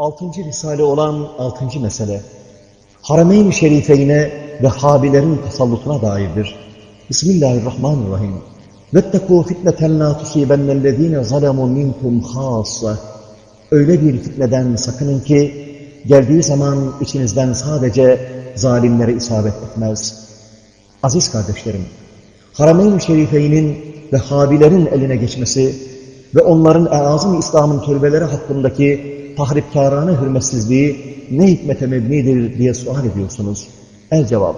Altıncı risale olan altıncı mesele, Harameyn-i Şerifeyne ve Habilerin tasallutuna dairdir. Bismillahirrahmanirrahim. وَاتَّقُوا فِتْنَةً لَا تُصِيبَنَّ الَّذ۪ينَ ظَلَمُوا مِنْكُمْ خَاصَّةً Öyle bir fitneden sakının ki, geldiği zaman içinizden sadece zalimlere isabet etmez. Aziz kardeşlerim, Harameyn-i Şerifeynin ve Habilerin eline geçmesi ve onların eazım İslam'ın türbeleri hakkındaki tahripkarane hürmetsizliği ne hikmete mebnidir diye sual ediyorsunuz. El cevap,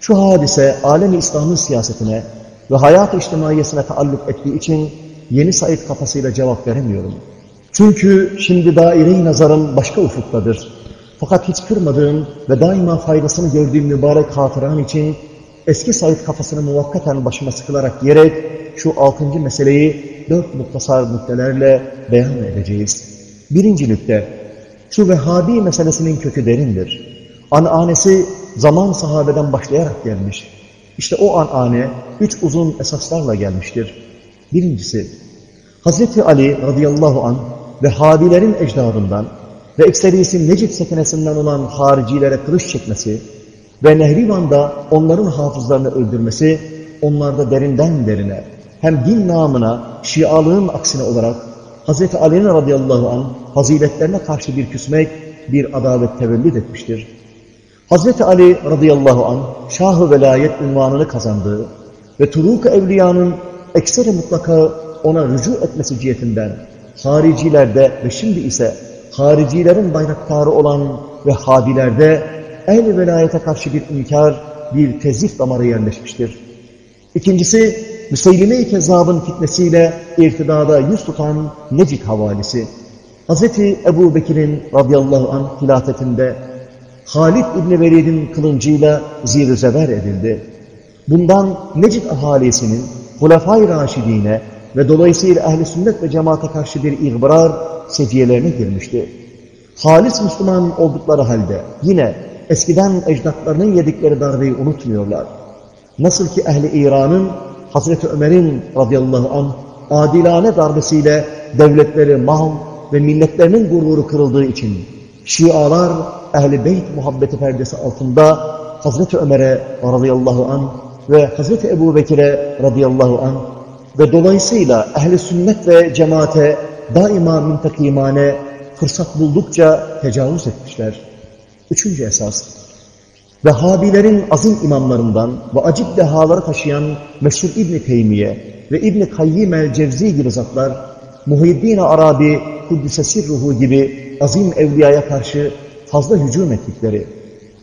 şu hadise alemi İslam'ın siyasetine ve hayat-ı içtimaiyesine taalluk ettiği için yeni Said kafasıyla cevap veremiyorum. Çünkü şimdi daire-i nazarım başka ufuktadır. Fakat hiç kırmadığım ve daima faydasını gördüğüm mübarek hatıram için eski Said kafasını muvakkaten başıma sıkılarak diyerek şu altıncı meseleyi dört muktasar nüktelerle beyan edeceğiz. Birinci nükte, şu Vehhabi meselesinin kökü derindir. Ananesi zaman sahabeden başlayarak gelmiş. İşte o anane üç uzun esaslarla gelmiştir. Birincisi, Hazreti Ali radıyallahu an Vehhabilerin ecdadından ve ekserisi Necip sekinesinden olan haricilere kılıç çekmesi ve Nehrivan'da onların hafızlarını öldürmesi, onlarda derinden derine, hem din namına, şialığın aksine olarak Hz. Ali'nin radıyallahu anh faziletlerine karşı bir küsmek, bir adalet tevellüt etmiştir. Hz. Ali radıyallahu anh şah-ı velayet ünvanını kazandığı ve Turuk-ı Evliya'nın ekseri mutlaka ona rücu etmesi cihetinden haricilerde ve şimdi ise haricilerin bayraktarı olan ve habilerde el velayete karşı bir inkar, bir tezif damarı yerleşmiştir. İkincisi, Müseylime-i Kezzab'ın fitnesiyle irtidada yüz tutan Necik havalisi. Hz. Ebu Bekir'in radıyallahu anh hilafetinde Halid İbni Velid'in kılıncıyla zir zeber edildi. Bundan Necik ahalisinin Hulefai Raşidine ve dolayısıyla ehli sünnet ve cemaate karşı bir ihbarar seviyyelerine girmişti. Halis Müslüman oldukları halde yine eskiden ecdatlarının yedikleri darbeyi unutmuyorlar. Nasıl ki ehli İran'ın Hazreti Ömer'in radıyallahu anh adilane darbesiyle devletleri mal ve milletlerinin gururu kırıldığı için Şialar ehli beyt muhabbeti perdesi altında Hazreti Ömer'e radıyallahu anh ve Hazreti Ebu Bekir'e radıyallahu anh ve dolayısıyla ehli sünnet ve cemaate daima mintakimane fırsat buldukça tecavüz etmişler. Üçüncü esas, Vehhabilerin azim imamlarından ve acip dehaları taşıyan meşhur İbn-i Teymiye ve İbn-i Kayyim el-Cevzi gibi zatlar, Muhyiddin Arabi, Kuddüsesir ruhu gibi azim evliyaya karşı fazla hücum ettikleri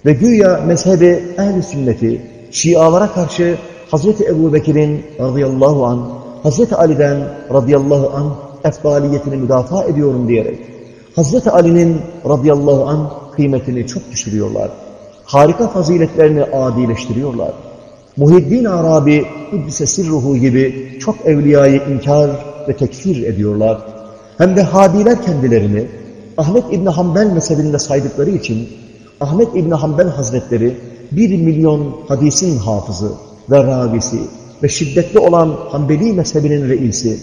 ve güya mezhebi ehl sünneti, Şialara karşı Hazreti Ebu Bekir'in radıyallahu an, Hazreti Ali'den radıyallahu an efdaliyetini müdafaa ediyorum diyerek, Hazreti Ali'nin radıyallahu an kıymetini çok düşürüyorlar harika faziletlerini adileştiriyorlar. Muhiddin Arabi, İblis-i Sirruhu gibi çok evliyayı inkar ve tekfir ediyorlar. Hem de Habiler kendilerini Ahmet İbni Hanbel mezhebinde saydıkları için Ahmet İbni Hanbel Hazretleri bir milyon hadisin hafızı ve ravisi ve şiddetli olan Hanbeli mezhebinin reisi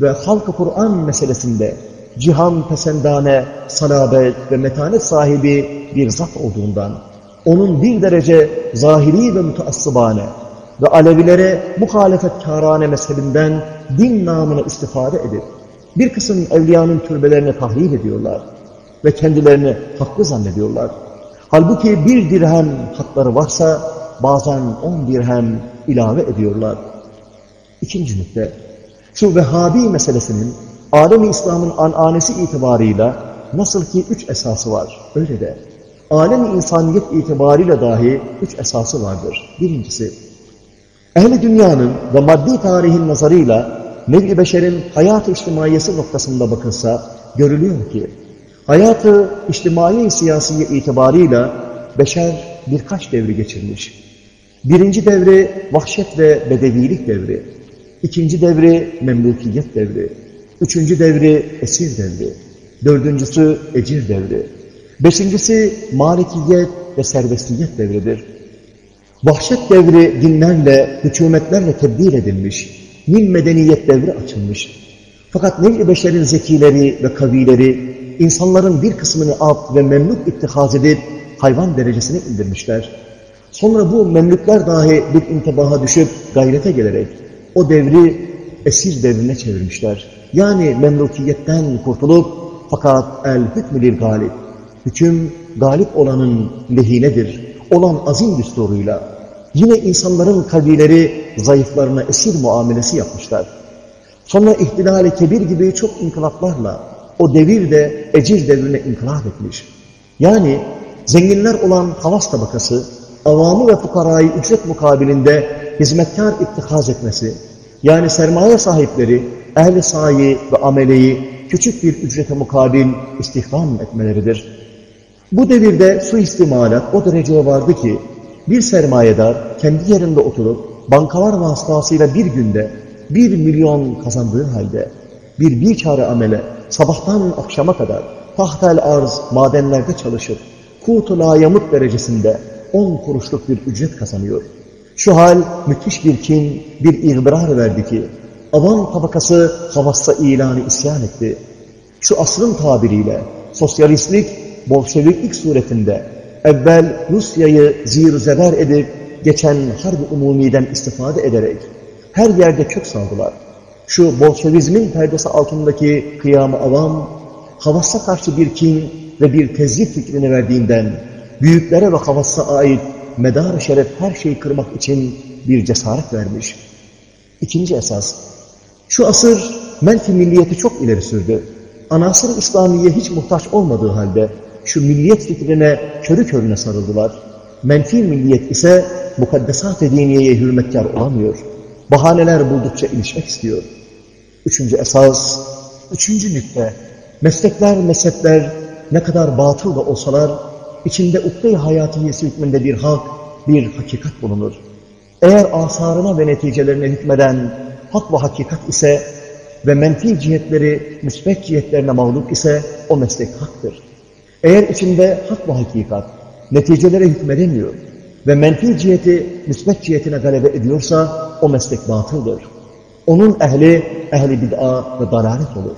ve halk-ı Kur'an meselesinde cihan pesendane, salabet ve metanet sahibi bir zat olduğundan onun bir derece zahiri ve müteassıbane ve Alevilere muhalefetkârâne mezhebinden din namına istifade edip bir kısım evliyanın türbelerini tahrip ediyorlar ve kendilerini haklı zannediyorlar. Halbuki bir dirhem hakları varsa bazen on dirhem ilave ediyorlar. İkinci nükte, şu Vehhabi meselesinin alemi İslam'ın ananesi itibarıyla nasıl ki üç esası var, öyle de alem insaniyet itibariyle dahi üç esası vardır. Birincisi, ehli dünyanın ve maddi tarihin nazarıyla nevi beşerin hayat-ı içtimaiyesi noktasında bakılsa görülüyor ki hayatı içtimai siyasiye itibarıyla beşer birkaç devri geçirmiş. Birinci devri vahşet ve bedevilik devri. ikinci devri memlukiyet devri. Üçüncü devri esir devri. Dördüncüsü ecir devri. Beşincisi malikiyet ve serbestiyet devridir. Vahşet devri dinlerle, hükümetlerle tebdil edilmiş, min medeniyet devri açılmış. Fakat nev beşerin zekileri ve kavileri insanların bir kısmını ab ve memluk ittihaz edip hayvan derecesine indirmişler. Sonra bu memlükler dahi bir intibaha düşüp gayrete gelerek o devri esir devrine çevirmişler. Yani memlukiyetten kurtulup fakat el hükmülil galip. Hüküm galip olanın lehinedir. Olan azim düsturuyla. Yine insanların kalbileri zayıflarına esir muamelesi yapmışlar. Sonra ihtilal-i kebir gibi çok inkılaplarla o devir de ecir devrine inkılap etmiş. Yani zenginler olan havas tabakası, avamı ve fukarayı ücret mukabilinde hizmetkar ittihaz etmesi, yani sermaye sahipleri ehli sahi ve ameleyi küçük bir ücrete mukabil istihdam etmeleridir. Bu devirde suistimalat o dereceye vardı ki bir sermayedar kendi yerinde oturup bankalar vasıtasıyla bir günde bir milyon kazandığı halde bir bir çare amele sabahtan akşama kadar tahtel arz madenlerde çalışıp kutu layamut derecesinde on kuruşluk bir ücret kazanıyor. Şu hal müthiş bir kin, bir ihbirar verdi ki avam tabakası havassa ilanı isyan etti. Şu asrın tabiriyle sosyalistlik, bolşeviklik suretinde evvel Rusya'yı zir zeber edip geçen harbi umumiden istifade ederek her yerde kök saldılar. Şu bolşevizmin perdesi altındaki kıyamı avam, havassa karşı bir kin ve bir tezlik fikrini verdiğinden, büyüklere ve havassa ait medar şeref her şeyi kırmak için bir cesaret vermiş. İkinci esas, şu asır menfi milliyeti çok ileri sürdü. Anasır İslamiye hiç muhtaç olmadığı halde şu milliyet fikrine körü körüne sarıldılar. Menfi milliyet ise mukaddesat-ı diniyeye hürmetkar olamıyor. Bahaneler buldukça ilişmek istiyor. Üçüncü esas, üçüncü nükte, meslekler, mezhepler ne kadar batıl da olsalar, içinde ukde-i hayatiyesi hükmünde bir hak, bir hakikat bulunur. Eğer asarına ve neticelerine hükmeden hak ve hakikat ise ve menfi cihetleri müsbet cihetlerine mağlup ise o meslek haktır. Eğer içinde hak ve hakikat neticelere hükmedemiyor ve menfi ciheti müsbet cihetine galebe ediyorsa o meslek batıldır. Onun ehli, ehli bid'a ve dalalet olur.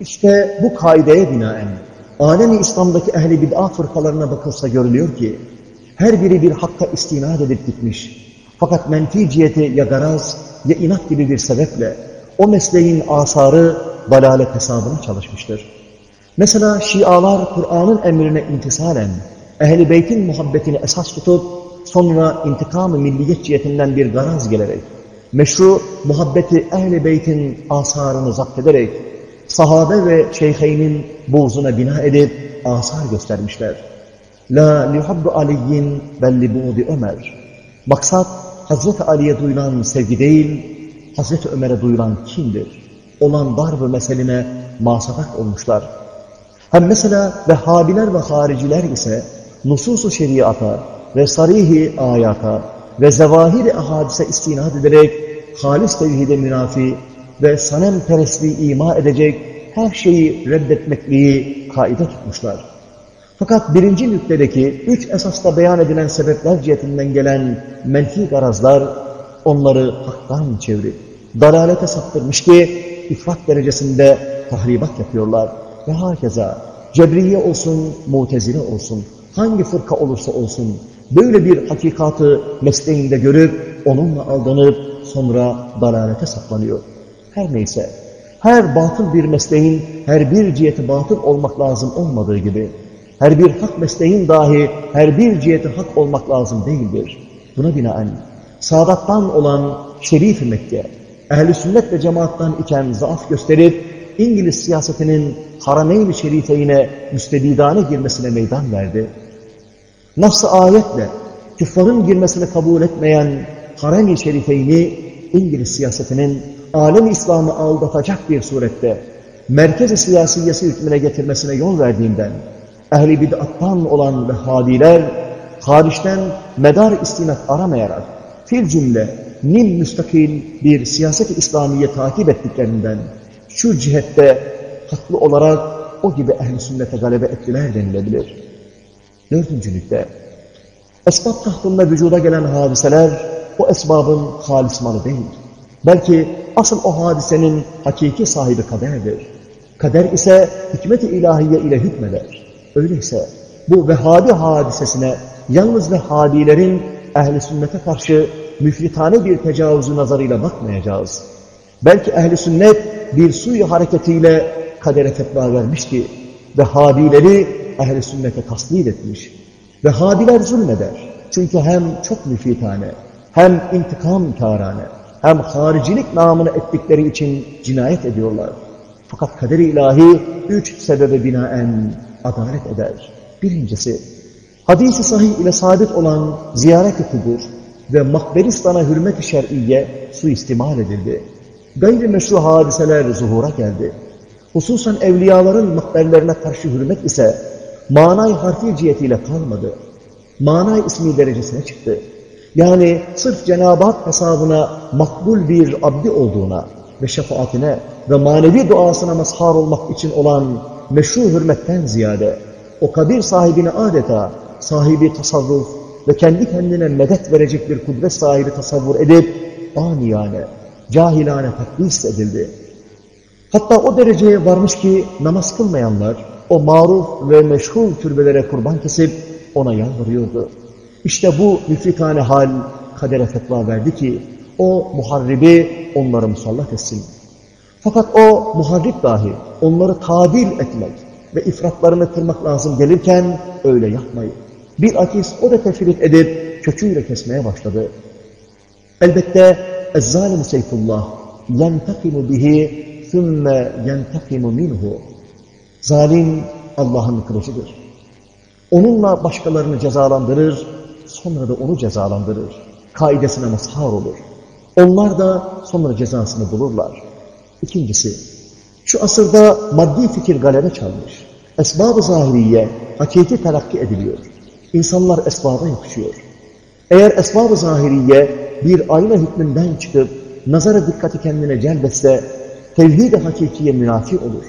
İşte bu kaideye binaen alemi İslam'daki ehli bid'a fırkalarına bakılsa görülüyor ki her biri bir hakka istinad edip gitmiş. Fakat menfi ciheti ya garaz ya inat gibi bir sebeple o mesleğin asarı dalalet hesabına çalışmıştır. Mesela Şialar Kur'an'ın emrine intisalen Ehl-i Beyt'in muhabbetini esas tutup sonra intikam-ı milliyet cihetinden bir garaz gelerek meşru muhabbeti Ehl-i Beyt'in asarını zapt ederek sahabe ve şeyheynin buğzuna bina edip asar göstermişler. La lihabbu aliyyin belli buğdi Ömer. Maksat Hazreti Ali'ye duyulan sevgi değil, Hazreti Ömer'e duyulan kimdir? Olan darb-ı meseline masadak olmuşlar. Hem mesela Vehhabiler ve hariciler ise nusus-u şeriata ve sarihi ayata ve zevahir-i ahadise istinad ederek halis tevhide münafi ve sanem perestliği ima edecek her şeyi reddetmekliği kaide tutmuşlar. Fakat birinci nüktedeki üç esasta beyan edilen sebepler cihetinden gelen menfi garazlar onları haktan çevirip dalalete saptırmış ki ifrat derecesinde tahribat yapıyorlar. Ve hakeza cebriye olsun, mutezile olsun, hangi fırka olursa olsun böyle bir hakikatı mesleğinde görüp onunla aldanıp sonra dalalete saplanıyor. Her neyse, her batıl bir mesleğin her bir ciheti batıl olmak lazım olmadığı gibi, her bir hak mesleğin dahi her bir ciheti hak olmak lazım değildir. Buna binaen, Sadattan olan Şerif-i Mekke, ehl sünnet ve cemaattan iken zaaf gösterip, İngiliz siyasetinin Harameyn-i Şerife'ine müstebidane girmesine meydan verdi. Nasıl ayetle küffarın girmesini kabul etmeyen Harem-i Şerife'ni İngiliz siyasetinin alem İslam'ı aldatacak bir surette merkez-i siyasiyesi hükmüne getirmesine yol verdiğinden ehli bid'attan olan Vehhabiler hariçten medar istinat aramayarak fil cümle nim müstakil bir siyaset-i İslamiye takip ettiklerinden şu cihette haklı olarak o gibi ehl sünnete galebe ettiler denilebilir. Dördüncülükte esbab tahtında vücuda gelen hadiseler o esbabın halis malı değil. Belki asıl o hadisenin hakiki sahibi kaderdir. Kader ise hikmet-i ilahiye ile hükmeder. Öyleyse bu Vehhabi hadisesine yalnız Vehhabilerin ehli sünnete karşı müfritane bir tecavüzü nazarıyla bakmayacağız. Belki ehli sünnet bir suyu hareketiyle kadere fetva vermiş ki Vehhabileri ehli sünnete tasdil etmiş. Vehhabiler zulmeder. Çünkü hem çok müfitane, hem intikam kârane, hem haricilik namını ettikleri için cinayet ediyorlar. Fakat kader-i ilahi üç sebebe binaen adalet eder. Birincisi, hadisi sahih ile sabit olan ziyaret-i kubur ve makberistan'a hürmet-i şer'iye suistimal edildi. Gayri meşru hadiseler zuhura geldi. Hususan evliyaların makberlerine karşı hürmet ise manay harfi cihetiyle kalmadı. Manay ismi derecesine çıktı. Yani sırf Cenab-ı Hak hesabına makbul bir abdi olduğuna ve şefaatine ve manevi duasına mazhar olmak için olan meşru hürmetten ziyade o kabir sahibini adeta sahibi tasavvuf ve kendi kendine medet verecek bir kudret sahibi tasavvur edip aniyane, cahilane takdis edildi. Hatta o dereceye varmış ki namaz kılmayanlar o maruf ve meşhur türbelere kurban kesip ona yalvarıyordu. İşte bu müfrikane hal kadere fetva verdi ki o muharribi onları musallat etsin. Fakat o muharrib dahi onları tadil etmek ve ifratlarını kırmak lazım gelirken öyle yapmayın. Bir akis o da tefrit edip köküyle kesmeye başladı. Elbette اَزَّالِمُ seyfullah يَنْتَقِمُ bihi ثُمَّ يَنْتَقِمُ minhu. Zalim Allah'ın kılıcıdır. Onunla başkalarını cezalandırır, sonra da onu cezalandırır. Kaidesine mazhar olur. Onlar da sonra cezasını bulurlar. İkincisi, şu asırda maddi fikir galebe çalmış. Esbab-ı zahiriye hakiki telakki ediliyor. İnsanlar esbaba yapışıyor. Eğer esbab-ı zahiriye bir ayna hükmünden çıkıp nazara dikkati kendine celbetse tevhid-i hakikiye münafi olur.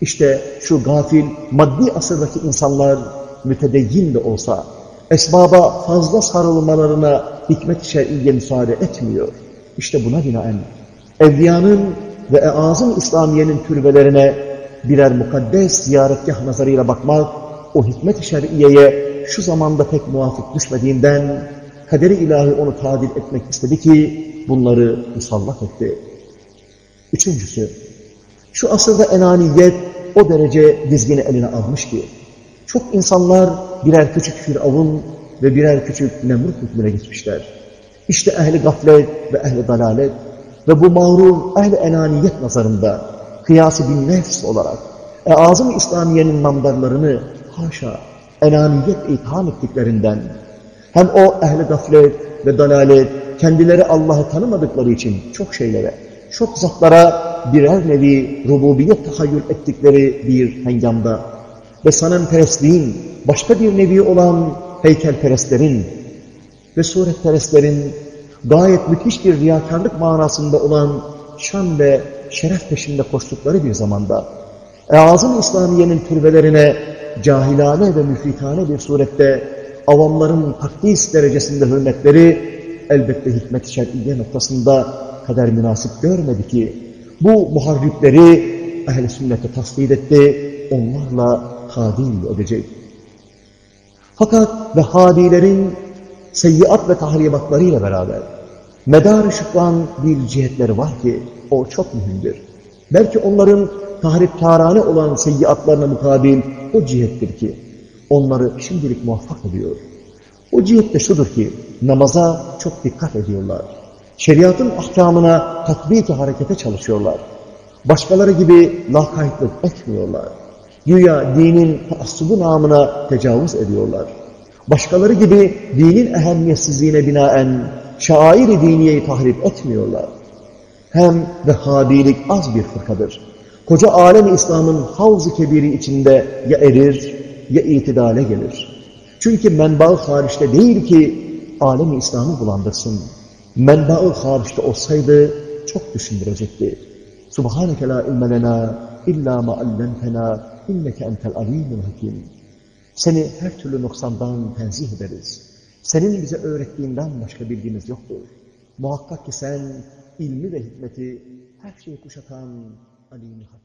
İşte şu gafil, maddi asırdaki insanlar mütedeyyin de olsa esbaba fazla sarılmalarına hikmet-i şer'iye müsaade etmiyor. İşte buna binaen evliyanın ve eazım İslamiye'nin türbelerine birer mukaddes ziyaretgah nazarıyla bakmak o hikmet-i şer'iyeye şu zamanda pek muvafık düşmediğinden kaderi ilahi onu tadil etmek istedi ki bunları musallat etti. Üçüncüsü, şu asırda enaniyet o derece dizgini eline almış ki çok insanlar birer küçük firavun ve birer küçük nemrut hükmüne geçmişler. İşte ehli gaflet ve ehli dalalet ve bu mağrur ehli enaniyet nazarında kıyası bin nefs olarak e-azım İslamiye'nin namdarlarını haşa enaniyet itham ettiklerinden hem o ehli gaflet ve dalalet kendileri Allah'ı tanımadıkları için çok şeylere, çok zatlara birer nevi rububiyet tahayyül ettikleri bir hengamda. Ve sanımperestliğin başka bir nevi olan heykelperestlerin ve suretperestlerin gayet müthiş bir riyakarlık manasında olan şan ve şeref peşinde koştukları bir zamanda Eazım İslamiye'nin türbelerine cahilane ve müfritane bir surette avamların takdis derecesinde hürmetleri elbette hikmet-i noktasında kader münasip görmedi ki bu muharripleri ehl-i sünnete tasdid etti, onlarla tadil edecek. Fakat Vehhabilerin seyyiat ve tahribatlarıyla beraber medar-ı şükran bir cihetleri var ki o çok mühimdir. Belki onların tahripkarane olan seyyiatlarına mukabil o cihettir ki onları şimdilik muvaffak ediyor. O cihet de şudur ki namaza çok dikkat ediyorlar. Şeriatın ahkamına tatbiki harekete çalışıyorlar. Başkaları gibi lakaytlık etmiyorlar. Güya dinin taassubu namına tecavüz ediyorlar. Başkaları gibi dinin ehemmiyetsizliğine binaen şair-i diniyeyi tahrip etmiyorlar. Hem Vehhabilik az bir fırkadır. Koca alem İslam'ın havz-ı kebiri içinde ya erir ya itidale gelir. Çünkü menba-ı hariçte değil ki alem İslam'ı bulandırsın. Menba-ı hariçte olsaydı çok düşündürecekti. Subhaneke la ilme lena illa ma allamtena inneke entel alimul hakim. Seni her türlü noksandan tenzih ederiz. Senin bize öğrettiğinden başka bilgimiz yoktur. Muhakkak ki sen ilmi ve hikmeti her şeyi kuşatan alim hakim.